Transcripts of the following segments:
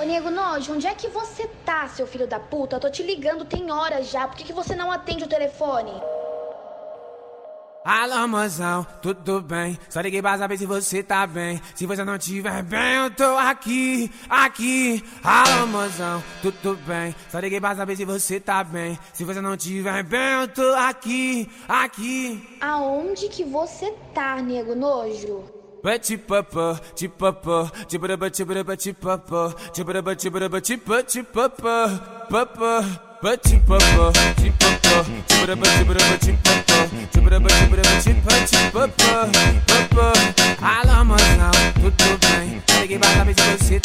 Ô, nego nojo, onde é que você tá, seu filho da puta? Eu tô te ligando, tem horas já. Por que, que você não atende o telefone? Alô, mozão, tudo bem? Só liguei pra saber se você tá bem. Se você não tiver bem, eu tô aqui, aqui. Alô, mozão, tudo bem? Só liguei pra saber se você tá bem. Se você não tiver bem, eu tô aqui, aqui. Aonde que você tá, nego nojo? Batipapa, tipapa, tibaraba, tibaraba, tipapa, tibaraba, tibaraba, tipa, tipapa, papa, batipapa, tipapa, tibaraba, tibaraba, tipapa, tibaraba, tibaraba, tipa, tipapa, papa. Alô, mozão, tudo bem? Liguei pra se você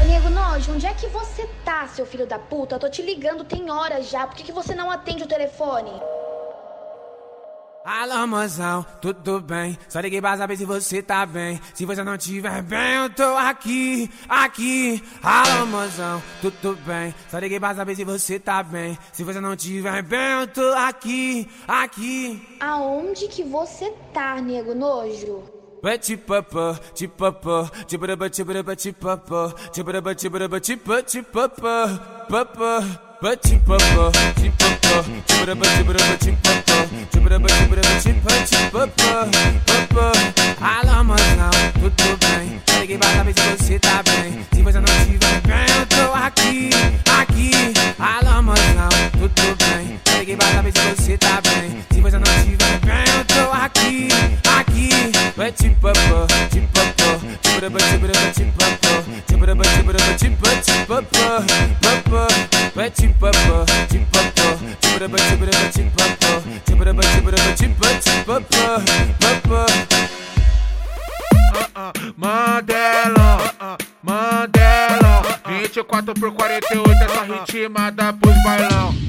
Ô, nego nojo, onde é que você tá, seu filho da puta? Eu tô te ligando, tem horas já. Por que, que você não atende o telefone? Alô, mozão, tudo bem? Só liguei pra saber se você tá bem. Se você não tiver bem, eu tô aqui, aqui. Alô, mozão, tudo bem? Só liguei pra saber se você tá bem. Se você não tiver bem, eu tô aqui, aqui. Aonde que você tá, nego nojo? Batipapa, tipapa, tibaraba, tibaraba, tipapa, tibaraba, tibaraba, tipa, tipapa, papa. Alô, mozão, tudo bem? Liguei pra saber se você tá bem. Se você não estiver bem, eu tô aqui, aqui. Alô, mozão, tudo bem? Liguei pra saber se você tá bem. Se você não estiver bem, eu tô aqui, aqui. Batipapa, tipapa, tibaraba, tibaraba, tipapa, Batipapa, tipapa, tibaraba, tibaraba, tipapa, tibaraba, tibaraba, tipa, tipapa, papa. Mandela, Mandela, 24 por 48, essa ritmada pros bailão.